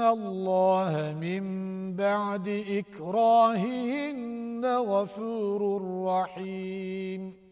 الله من بعد إكراههن غفور رحيم